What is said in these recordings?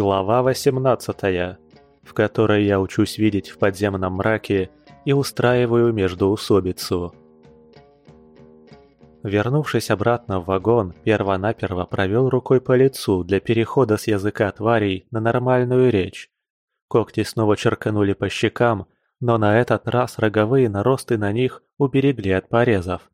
Глава 18, в которой я учусь видеть в подземном мраке и устраиваю междоусобицу. Вернувшись обратно в вагон, перво-наперво провел рукой по лицу для перехода с языка тварей на нормальную речь. Когти снова черканули по щекам, но на этот раз роговые наросты на них уберегли от порезов.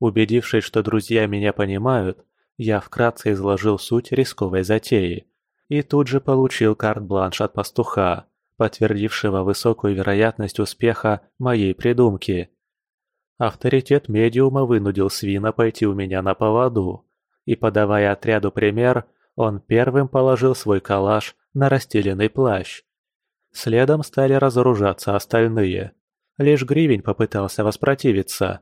Убедившись, что друзья меня понимают, я вкратце изложил суть рисковой затеи и тут же получил карт-бланш от пастуха, подтвердившего высокую вероятность успеха моей придумки. Авторитет медиума вынудил свина пойти у меня на поводу, и, подавая отряду пример, он первым положил свой калаш на расстеленный плащ. Следом стали разоружаться остальные. Лишь Гривень попытался воспротивиться.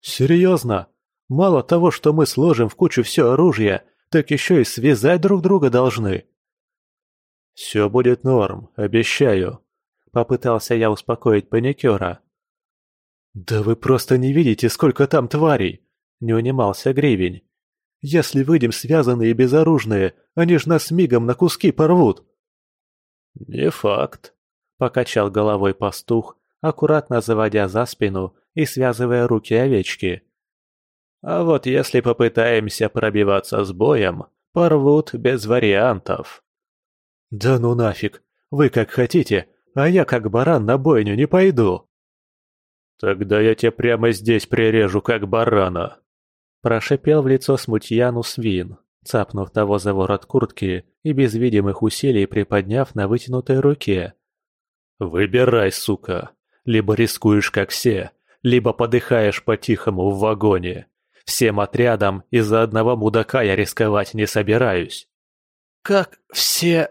«Серьезно? Мало того, что мы сложим в кучу все оружие, так еще и связать друг друга должны». «Все будет норм, обещаю», — попытался я успокоить паникера. «Да вы просто не видите, сколько там тварей!» — не унимался Гривень. «Если выйдем связанные и безоружные, они ж нас мигом на куски порвут!» «Не факт», — покачал головой пастух, аккуратно заводя за спину и связывая руки овечки. «А вот если попытаемся пробиваться с боем, порвут без вариантов». «Да ну нафиг! Вы как хотите, а я как баран на бойню не пойду!» «Тогда я тебя прямо здесь прирежу, как барана!» Прошипел в лицо смутьяну свин, цапнув того за ворот куртки и без видимых усилий приподняв на вытянутой руке. «Выбирай, сука! Либо рискуешь, как все, либо подыхаешь по-тихому в вагоне. Всем отрядом из-за одного мудака я рисковать не собираюсь». «Как все...»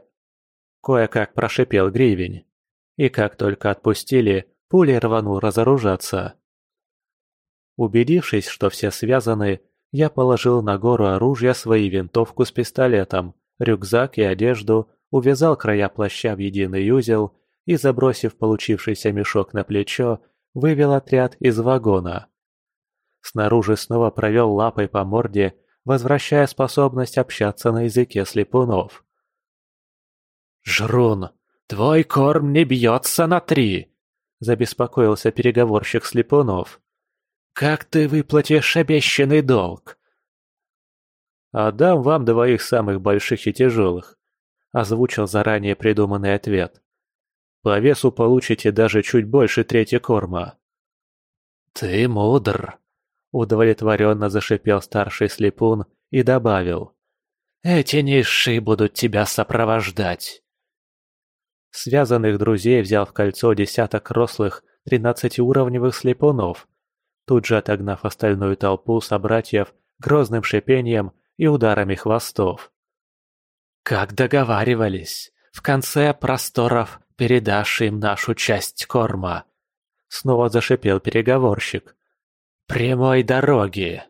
Кое-как прошипел гривень. И как только отпустили, пулей рванул разоружаться. Убедившись, что все связаны, я положил на гору оружия свои винтовку с пистолетом, рюкзак и одежду, увязал края плаща в единый узел и, забросив получившийся мешок на плечо, вывел отряд из вагона. Снаружи снова провел лапой по морде, возвращая способность общаться на языке слепунов. «Жрун, твой корм не бьется на три!» – забеспокоился переговорщик слепунов. «Как ты выплатишь обещанный долг?» «Отдам вам двоих самых больших и тяжелых», – озвучил заранее придуманный ответ. «По весу получите даже чуть больше трети корма». «Ты мудр», – удовлетворенно зашипел старший слепун и добавил. «Эти низшие будут тебя сопровождать». Связанных друзей взял в кольцо десяток рослых, тринадцатиуровневых слепунов, тут же отогнав остальную толпу собратьев грозным шипением и ударами хвостов. «Как договаривались, в конце просторов передашь им нашу часть корма», — снова зашипел переговорщик. «Прямой дороги!»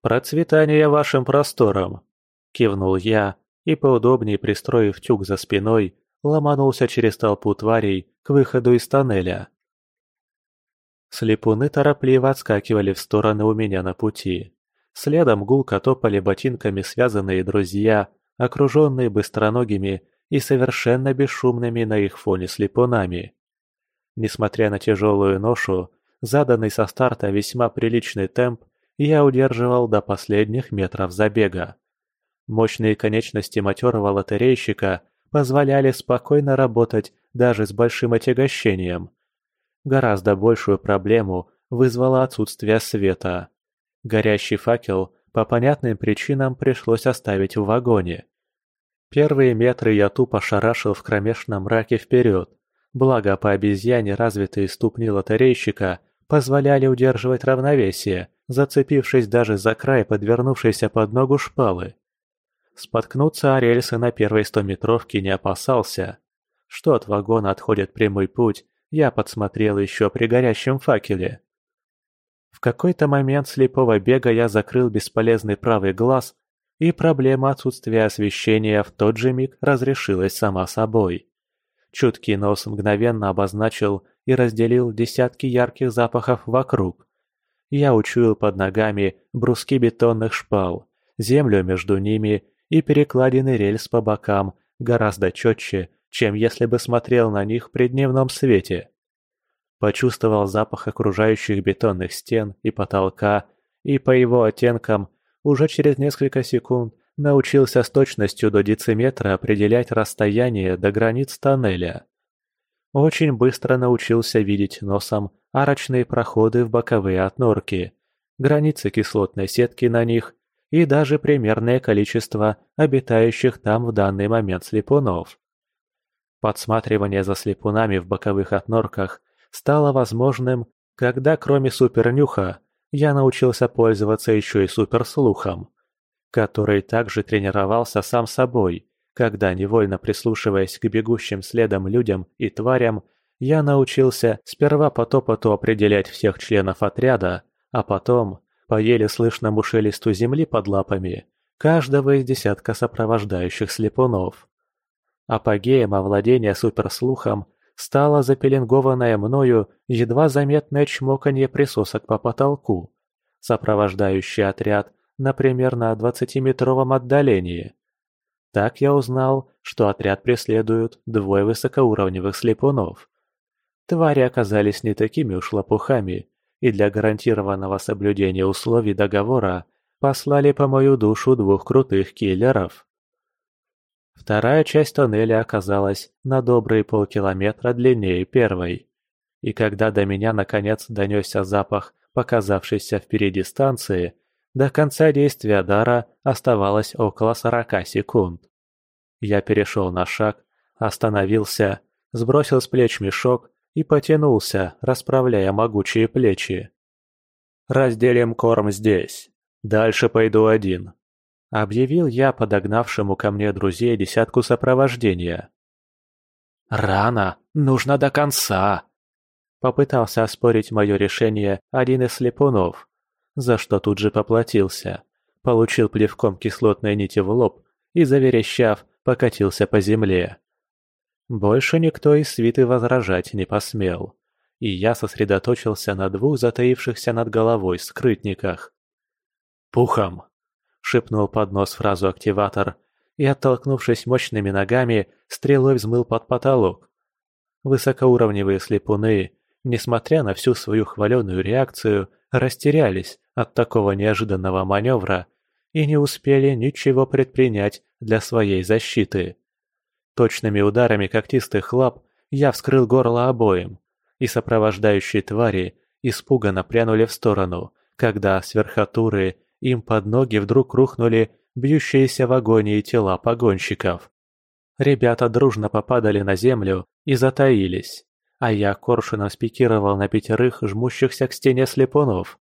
«Процветание вашим просторам!» — кивнул я и, поудобнее пристроив тюк за спиной, ломанулся через толпу тварей к выходу из тоннеля. Слепуны торопливо отскакивали в стороны у меня на пути. Следом гулко топали ботинками связанные друзья, окруженные быстроногими и совершенно бесшумными на их фоне слепунами. Несмотря на тяжелую ношу, заданный со старта весьма приличный темп, я удерживал до последних метров забега. Мощные конечности матерого лотерейщика позволяли спокойно работать даже с большим отягощением. Гораздо большую проблему вызвало отсутствие света. Горящий факел по понятным причинам пришлось оставить в вагоне. Первые метры я тупо шарашил в кромешном мраке вперед, благо по обезьяне развитые ступни лотерейщика позволяли удерживать равновесие, зацепившись даже за край подвернувшейся под ногу шпалы. Споткнуться о рельсы на первой стометровке не опасался. Что от вагона отходит прямой путь, я подсмотрел еще при горящем факеле. В какой-то момент слепого бега я закрыл бесполезный правый глаз, и проблема отсутствия освещения в тот же миг разрешилась сама собой. Чуткий нос мгновенно обозначил и разделил десятки ярких запахов вокруг. Я учуял под ногами бруски бетонных шпал, землю между ними и перекладины рельс по бокам гораздо четче, чем если бы смотрел на них при дневном свете. Почувствовал запах окружающих бетонных стен и потолка, и по его оттенкам уже через несколько секунд научился с точностью до дециметра определять расстояние до границ тоннеля. Очень быстро научился видеть носом арочные проходы в боковые отнорки, границы кислотной сетки на них и даже примерное количество обитающих там в данный момент слепунов. Подсматривание за слепунами в боковых отнорках стало возможным, когда кроме супернюха я научился пользоваться еще и суперслухом, который также тренировался сам собой, когда, невольно прислушиваясь к бегущим следом людям и тварям, я научился сперва по топоту определять всех членов отряда, а потом, по еле слышному шелесту земли под лапами, каждого из десятка сопровождающих слепунов. Апогеем овладения суперслухом стало запеленгованное мною едва заметное чмоканье присосок по потолку, сопровождающий отряд, например, на двадцатиметровом отдалении. Так я узнал, что отряд преследуют двое высокоуровневых слепунов. Твари оказались не такими уж лопухами, и для гарантированного соблюдения условий договора послали по мою душу двух крутых киллеров. Вторая часть тоннеля оказалась на добрые полкилометра длиннее первой. И когда до меня наконец донесся запах показавшейся впереди станции, до конца действия дара оставалось около сорока секунд. Я перешел на шаг, остановился, сбросил с плеч мешок и потянулся, расправляя могучие плечи. «Разделим корм здесь. Дальше пойду один», — объявил я подогнавшему ко мне друзей десятку сопровождения. «Рано, нужно до конца», — попытался оспорить мое решение один из слепунов, за что тут же поплатился. Получил плевком кислотной нити в лоб и, заверещав, покатился по земле. Больше никто из свиты возражать не посмел, и я сосредоточился на двух затаившихся над головой скрытниках. «Пухом!» — шепнул под нос фразу активатор и, оттолкнувшись мощными ногами, стрелой взмыл под потолок. Высокоуровневые слепуны, несмотря на всю свою хваленую реакцию, растерялись от такого неожиданного маневра и не успели ничего предпринять для своей защиты. Точными ударами когтистых лап я вскрыл горло обоим, и сопровождающие твари испуганно прянули в сторону, когда с верхотуры им под ноги вдруг рухнули бьющиеся в агонии тела погонщиков. Ребята дружно попадали на землю и затаились, а я коршуном спикировал на пятерых жмущихся к стене слепунов.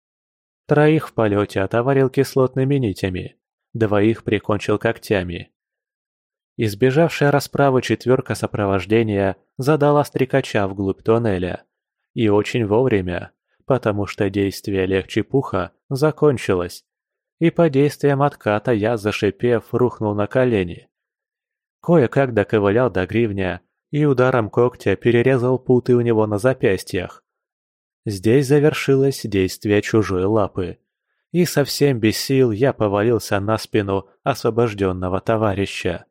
Троих в полете отоварил кислотными нитями, двоих прикончил когтями. Избежавшая расправы четверка сопровождения задала стрекача вглубь тоннеля. И очень вовремя, потому что действие легче пуха закончилось, и по действиям отката я, зашипев, рухнул на колени. Кое-как доковылял до гривня и ударом когтя перерезал путы у него на запястьях. Здесь завершилось действие чужой лапы, и совсем без сил я повалился на спину освобожденного товарища.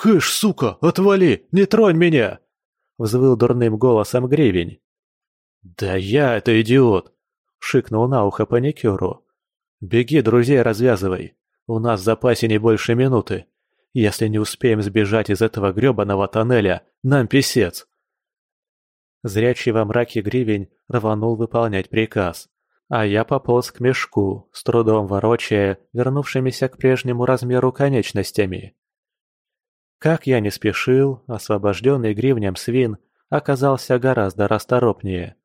«Кыш, сука, отвали! Не тронь меня!» — взвыл дурным голосом гривень. «Да я это идиот!» — шикнул на ухо паникеру. «Беги, друзей развязывай. У нас в запасе не больше минуты. Если не успеем сбежать из этого грёбаного тоннеля, нам писец!» Зрячий во мраке гривень рванул выполнять приказ, а я пополз к мешку, с трудом ворочая вернувшимися к прежнему размеру конечностями. Как я не спешил, освобожденный гривнем свин оказался гораздо расторопнее.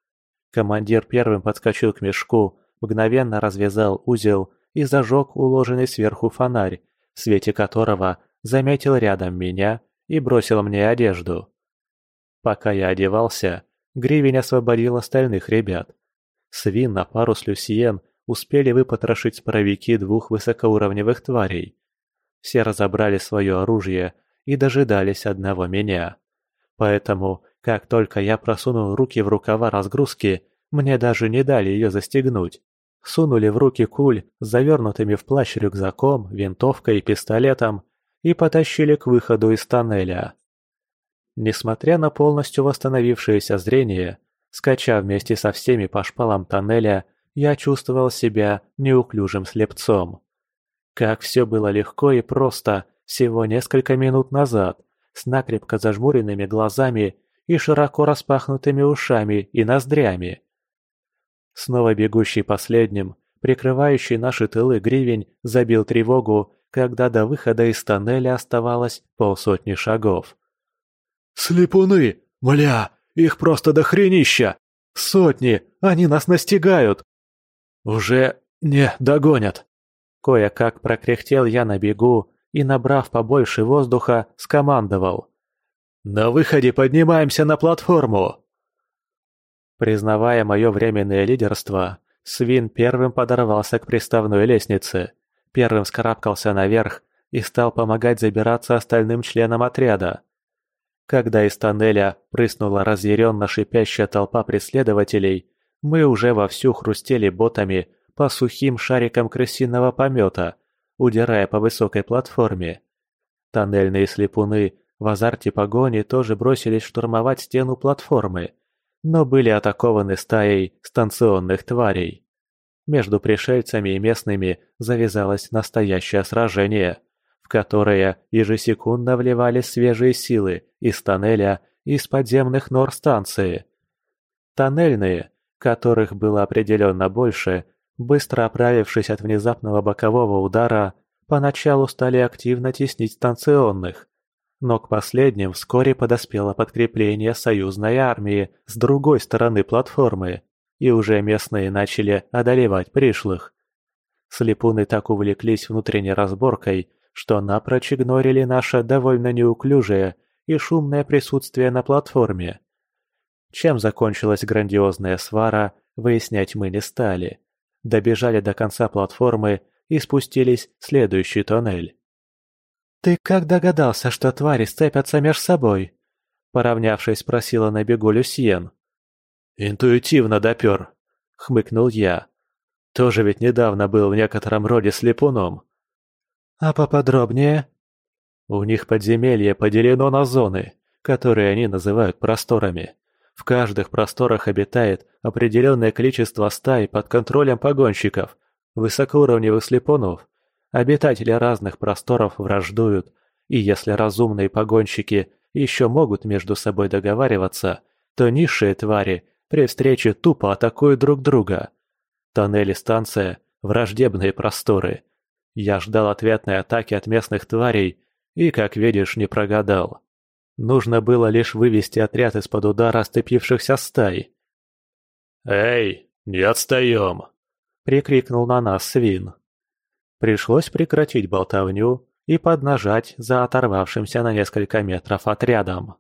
Командир первым подскочил к мешку, мгновенно развязал узел и зажег уложенный сверху фонарь, в свете которого заметил рядом меня и бросил мне одежду. Пока я одевался, Гривень освободил остальных ребят. Свин на пару с Люсиен успели выпотрошить споровики двух высокоуровневых тварей. Все разобрали свое оружие и дожидались одного меня. Поэтому, как только я просунул руки в рукава разгрузки, мне даже не дали ее застегнуть. Сунули в руки куль с завернутыми в плащ рюкзаком, винтовкой и пистолетом и потащили к выходу из тоннеля. Несмотря на полностью восстановившееся зрение, скача вместе со всеми по шпалам тоннеля, я чувствовал себя неуклюжим слепцом. Как все было легко и просто всего несколько минут назад, с накрепко зажмуренными глазами и широко распахнутыми ушами и ноздрями. Снова бегущий последним, прикрывающий наши тылы гривень, забил тревогу, когда до выхода из тоннеля оставалось полсотни шагов. «Слепуны! Мля! Их просто дохренища! Сотни! Они нас настигают!» «Уже не догонят!» Кое-как прокряхтел я на бегу и, набрав побольше воздуха, скомандовал. «На выходе поднимаемся на платформу!» Признавая мое временное лидерство, Свин первым подорвался к приставной лестнице, первым скарабкался наверх и стал помогать забираться остальным членам отряда. Когда из тоннеля прыснула разъяренно шипящая толпа преследователей, мы уже вовсю хрустели ботами по сухим шарикам крысиного помета, удирая по высокой платформе. Тоннельные слепуны в азарте погони тоже бросились штурмовать стену платформы, но были атакованы стаей станционных тварей. Между пришельцами и местными завязалось настоящее сражение, в которое ежесекундно вливались свежие силы из тоннеля и из подземных нор станции. Тоннельные, которых было определенно больше, быстро оправившись от внезапного бокового удара, поначалу стали активно теснить станционных, но к последним вскоре подоспело подкрепление союзной армии с другой стороны платформы, и уже местные начали одолевать пришлых. Слепуны так увлеклись внутренней разборкой, что напрочь игнорили наше довольно неуклюжее и шумное присутствие на платформе. Чем закончилась грандиозная свара, выяснять мы не стали. Добежали до конца платформы и спустились в следующий тоннель. «Ты как догадался, что твари сцепятся меж собой?» Поравнявшись, спросила на бегу Люсьен. «Интуитивно допер», — хмыкнул я. «Тоже ведь недавно был в некотором роде слепуном». «А поподробнее?» «У них подземелье поделено на зоны, которые они называют просторами. В каждых просторах обитает определенное количество стай под контролем погонщиков, высокоуровневых слепунов, Обитатели разных просторов враждуют, и если разумные погонщики еще могут между собой договариваться, то низшие твари при встрече тупо атакуют друг друга. Тоннели станция – враждебные просторы. Я ждал ответной атаки от местных тварей и, как видишь, не прогадал. Нужно было лишь вывести отряд из-под удара сцепившихся стай. «Эй, не отстаем!» – прикрикнул на нас свин. Пришлось прекратить болтовню и поднажать за оторвавшимся на несколько метров отрядом.